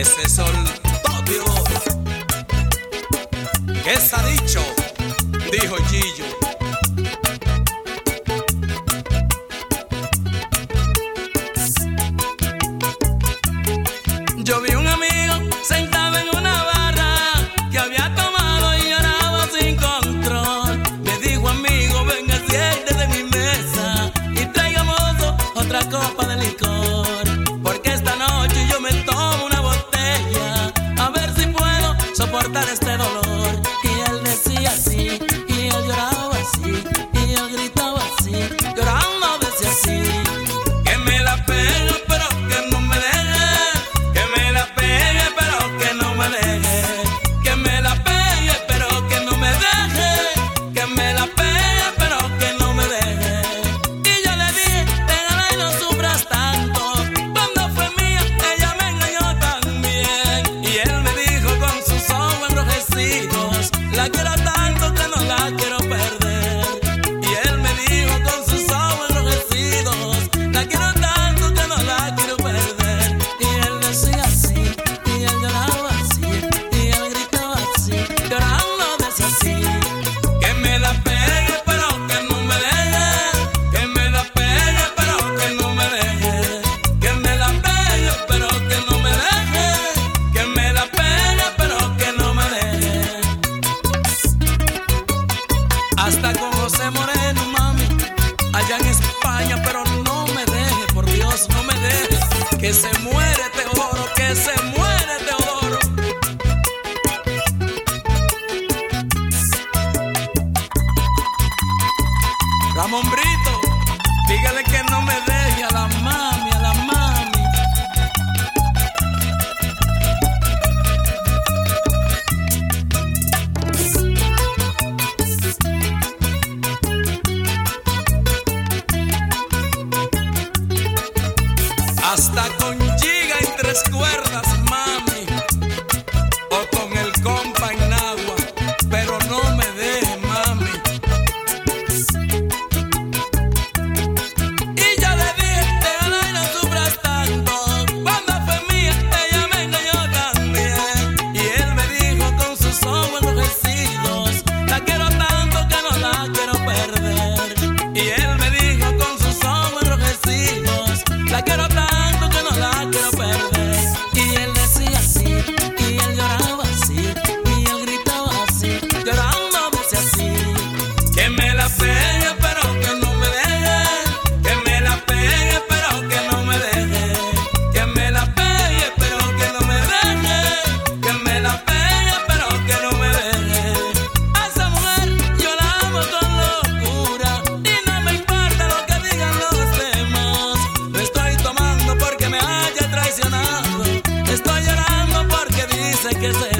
ese sol topio que se ha dicho dijo Gillo. Yo vi un amigo sentado en una barra que había tomado y lloraba sin control. Me dijo amigo venga siéntese de mi mesa y traigamos otra copa de licor quiero hasta con José Moreno, mami, allá en España, pero no me dejes, por Dios, no me dejes, que se muere, te oro, que se muere. que se